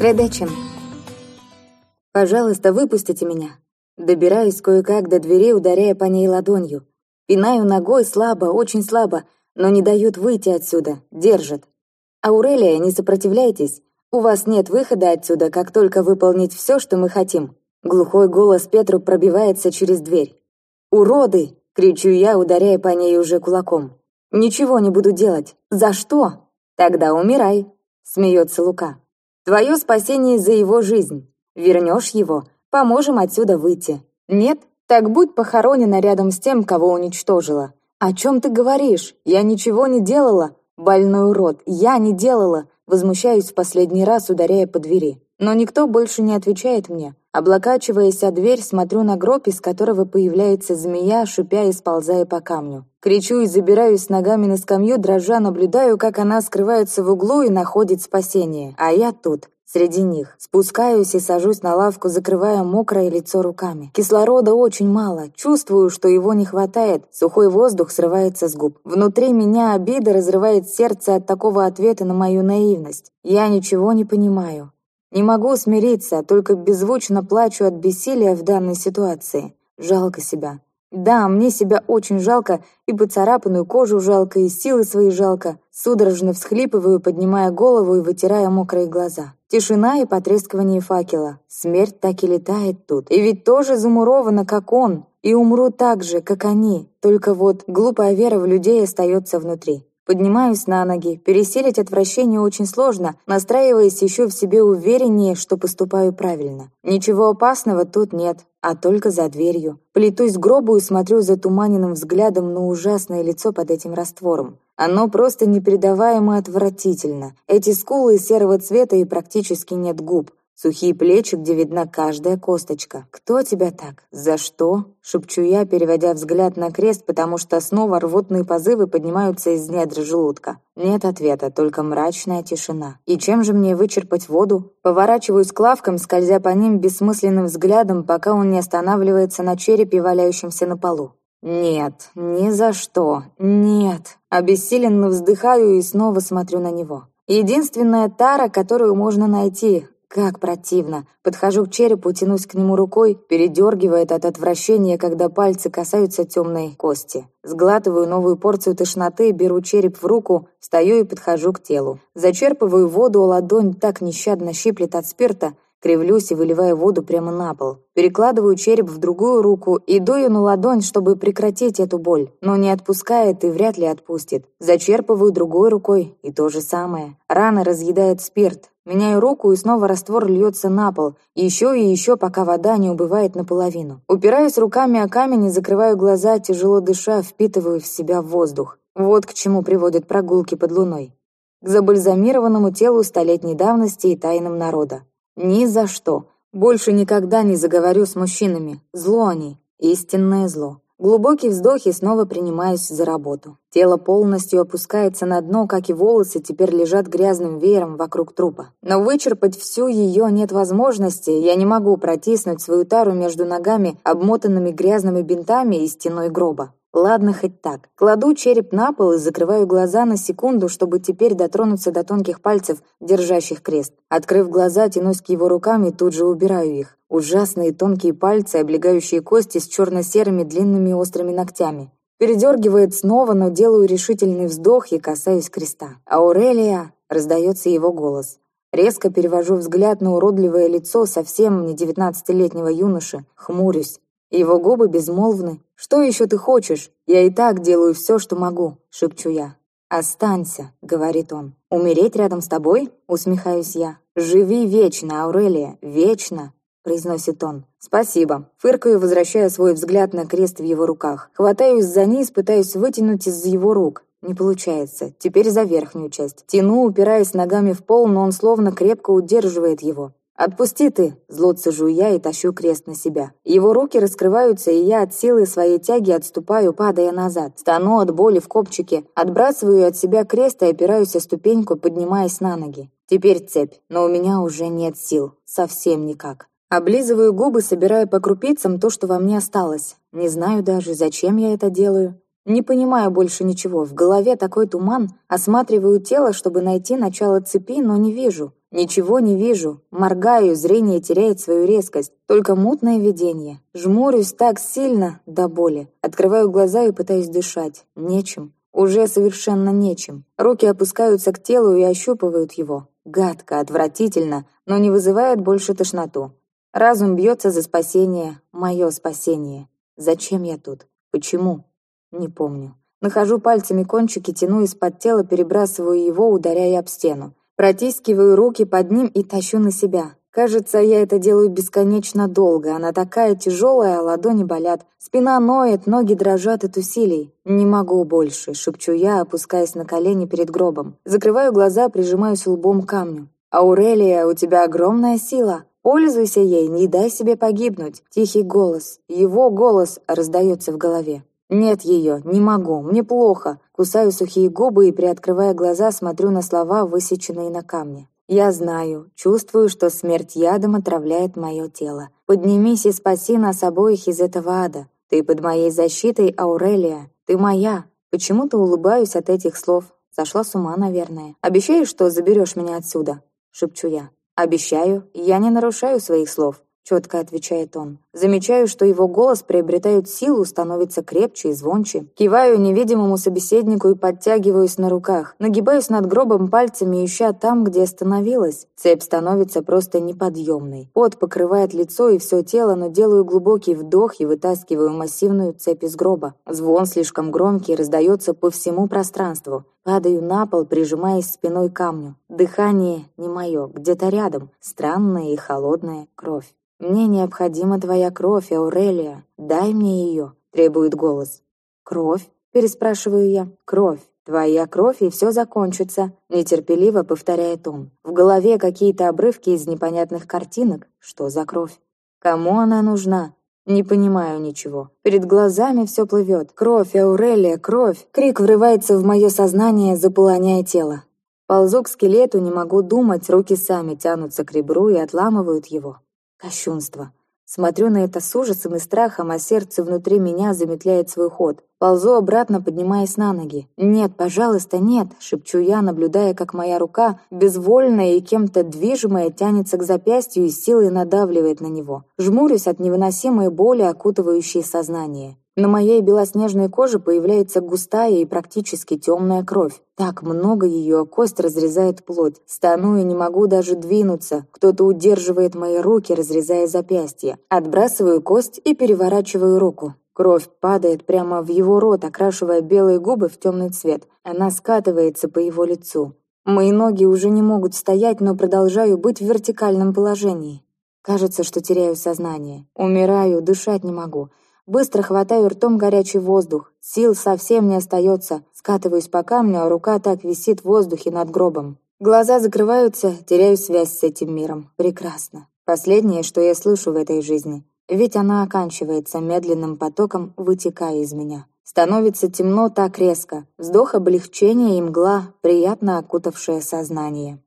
Редечин. Пожалуйста, выпустите меня. Добираюсь кое-как до двери, ударяя по ней ладонью. Пинаю ногой слабо, очень слабо, но не дают выйти отсюда, держат. Аурелия, не сопротивляйтесь. У вас нет выхода отсюда, как только выполнить все, что мы хотим. Глухой голос Петру пробивается через дверь. «Уроды!» — кричу я, ударяя по ней уже кулаком. «Ничего не буду делать. За что?» «Тогда умирай», — смеется Лука. «Твое спасение за его жизнь. Вернешь его, поможем отсюда выйти. Нет? Так будь похоронена рядом с тем, кого уничтожила. О чем ты говоришь? Я ничего не делала. Больной урод, я не делала. Возмущаюсь в последний раз, ударяя по двери. Но никто больше не отвечает мне. Облокачиваясь о дверь, смотрю на гроб, из которого появляется змея, шипя и сползая по камню. Кричу и забираюсь ногами на скамью, дрожа, наблюдаю, как она скрывается в углу и находит спасение. А я тут, среди них. Спускаюсь и сажусь на лавку, закрывая мокрое лицо руками. Кислорода очень мало, чувствую, что его не хватает, сухой воздух срывается с губ. Внутри меня обида разрывает сердце от такого ответа на мою наивность. Я ничего не понимаю. Не могу смириться, только беззвучно плачу от бессилия в данной ситуации. Жалко себя. Да, мне себя очень жалко, и поцарапанную кожу жалко, и силы свои жалко. Судорожно всхлипываю, поднимая голову и вытирая мокрые глаза. Тишина и потрескивание факела. Смерть так и летает тут. И ведь тоже замурована, как он. И умру так же, как они. Только вот глупая вера в людей остается внутри. Поднимаюсь на ноги. Переселить отвращение очень сложно, настраиваясь еще в себе увереннее, что поступаю правильно. Ничего опасного тут нет, а только за дверью. Плетусь к гробу и смотрю затуманенным взглядом на ужасное лицо под этим раствором. Оно просто непередаваемо отвратительно. Эти скулы серого цвета и практически нет губ. Сухие плечи, где видна каждая косточка. «Кто тебя так? За что?» — шепчу я, переводя взгляд на крест, потому что снова рвотные позывы поднимаются из недр желудка. Нет ответа, только мрачная тишина. И чем же мне вычерпать воду? Поворачиваюсь к лавкам, скользя по ним бессмысленным взглядом, пока он не останавливается на черепе, валяющемся на полу. «Нет, ни за что, нет». Обессиленно вздыхаю и снова смотрю на него. Единственная тара, которую можно найти, как противно. Подхожу к черепу, тянусь к нему рукой, передергивает от отвращения, когда пальцы касаются темной кости. Сглатываю новую порцию тошноты, беру череп в руку, встаю и подхожу к телу. Зачерпываю воду, ладонь так нещадно щиплет от спирта, Кривлюсь и выливаю воду прямо на пол. Перекладываю череп в другую руку и дую на ладонь, чтобы прекратить эту боль, но не отпускает и вряд ли отпустит. Зачерпываю другой рукой, и то же самое. Рана разъедает спирт. Меняю руку, и снова раствор льется на пол. Еще и еще, пока вода не убывает наполовину. Упираюсь руками о камень и закрываю глаза, тяжело дыша, впитываю в себя воздух. Вот к чему приводят прогулки под луной. К забальзамированному телу столетней давности и тайнам народа. Ни за что. Больше никогда не заговорю с мужчинами. Зло они. Истинное зло. Глубокий вздох и снова принимаюсь за работу. Тело полностью опускается на дно, как и волосы теперь лежат грязным веером вокруг трупа. Но вычерпать всю ее нет возможности, я не могу протиснуть свою тару между ногами, обмотанными грязными бинтами и стеной гроба. Ладно, хоть так. Кладу череп на пол и закрываю глаза на секунду, чтобы теперь дотронуться до тонких пальцев, держащих крест. Открыв глаза, тянусь к его рукам и тут же убираю их. Ужасные тонкие пальцы, облегающие кости с черно-серыми длинными острыми ногтями. Передергивает снова, но делаю решительный вздох и касаюсь креста. «Аурелия!» — раздается его голос. Резко перевожу взгляд на уродливое лицо совсем не девятнадцатилетнего юноши, хмурюсь. Его губы безмолвны. «Что еще ты хочешь? Я и так делаю все, что могу», — шепчу я. «Останься», — говорит он. «Умереть рядом с тобой?» — усмехаюсь я. «Живи вечно, Аурелия, вечно», — произносит он. «Спасибо». Фыркаю, возвращая свой взгляд на крест в его руках. Хватаюсь за низ, пытаюсь вытянуть из его рук. Не получается. Теперь за верхнюю часть. Тяну, упираясь ногами в пол, но он словно крепко удерживает его. «Отпусти ты!» – зло цежу я и тащу крест на себя. Его руки раскрываются, и я от силы своей тяги отступаю, падая назад. Стану от боли в копчике, отбрасываю от себя крест и опираюсь о ступеньку, поднимаясь на ноги. Теперь цепь, но у меня уже нет сил. Совсем никак. Облизываю губы, собирая по крупицам то, что во мне осталось. Не знаю даже, зачем я это делаю. Не понимаю больше ничего. В голове такой туман. Осматриваю тело, чтобы найти начало цепи, но не вижу. Ничего не вижу. Моргаю, зрение теряет свою резкость. Только мутное видение. Жмурюсь так сильно, до боли. Открываю глаза и пытаюсь дышать. Нечем. Уже совершенно нечем. Руки опускаются к телу и ощупывают его. Гадко, отвратительно, но не вызывает больше тошноту. Разум бьется за спасение, мое спасение. Зачем я тут? Почему? Не помню. Нахожу пальцами кончики, тяну из-под тела, перебрасываю его, ударяя об стену. Протискиваю руки под ним и тащу на себя. Кажется, я это делаю бесконечно долго. Она такая тяжелая, а ладони болят. Спина ноет, ноги дрожат от усилий. «Не могу больше», — шепчу я, опускаясь на колени перед гробом. Закрываю глаза, прижимаюсь лбом к камню. «Аурелия, у тебя огромная сила. Пользуйся ей, не дай себе погибнуть». Тихий голос, его голос раздается в голове. «Нет ее, не могу, мне плохо». Кусаю сухие губы и, приоткрывая глаза, смотрю на слова, высеченные на камне. Я знаю, чувствую, что смерть ядом отравляет мое тело. Поднимись и спаси нас обоих из этого ада. Ты под моей защитой, Аурелия. Ты моя. Почему-то улыбаюсь от этих слов. Сошла с ума, наверное. Обещаешь, что заберешь меня отсюда? Шепчу я. Обещаю, я не нарушаю своих слов четко отвечает он. Замечаю, что его голос приобретает силу, становится крепче и звонче. Киваю невидимому собеседнику и подтягиваюсь на руках. Нагибаюсь над гробом пальцами, ища там, где остановилась. Цепь становится просто неподъемной. Пот покрывает лицо и все тело, но делаю глубокий вдох и вытаскиваю массивную цепь из гроба. Звон слишком громкий, раздается по всему пространству. Падаю на пол, прижимаясь спиной к камню. Дыхание не мое, где-то рядом. Странная и холодная кровь. «Мне необходима твоя кровь, Аурелия. Дай мне ее», — требует голос. «Кровь?» — переспрашиваю я. «Кровь. Твоя кровь, и все закончится», — нетерпеливо повторяет он. В голове какие-то обрывки из непонятных картинок. Что за кровь? Кому она нужна? Не понимаю ничего. Перед глазами все плывет. Кровь, Аурелия, кровь. Крик врывается в мое сознание, заполоняя тело. Ползу к скелету, не могу думать, руки сами тянутся к ребру и отламывают его. Кощунство. Смотрю на это с ужасом и страхом, а сердце внутри меня замедляет свой ход. Ползу обратно, поднимаясь на ноги. «Нет, пожалуйста, нет!» — шепчу я, наблюдая, как моя рука, безвольная и кем-то движимая, тянется к запястью и силой надавливает на него. Жмурюсь от невыносимой боли, окутывающей сознание. На моей белоснежной коже появляется густая и практически темная кровь. Так много ее, кость разрезает плоть. Стану и не могу даже двинуться. Кто-то удерживает мои руки, разрезая запястье. Отбрасываю кость и переворачиваю руку. Кровь падает прямо в его рот, окрашивая белые губы в темный цвет. Она скатывается по его лицу. Мои ноги уже не могут стоять, но продолжаю быть в вертикальном положении. Кажется, что теряю сознание. Умираю, дышать не могу. Быстро хватаю ртом горячий воздух. Сил совсем не остается. Скатываюсь по камню, а рука так висит в воздухе над гробом. Глаза закрываются, теряю связь с этим миром. Прекрасно. Последнее, что я слышу в этой жизни. Ведь она оканчивается медленным потоком, вытекая из меня. Становится темно так резко. Вздох облегчения и мгла, приятно окутавшее сознание.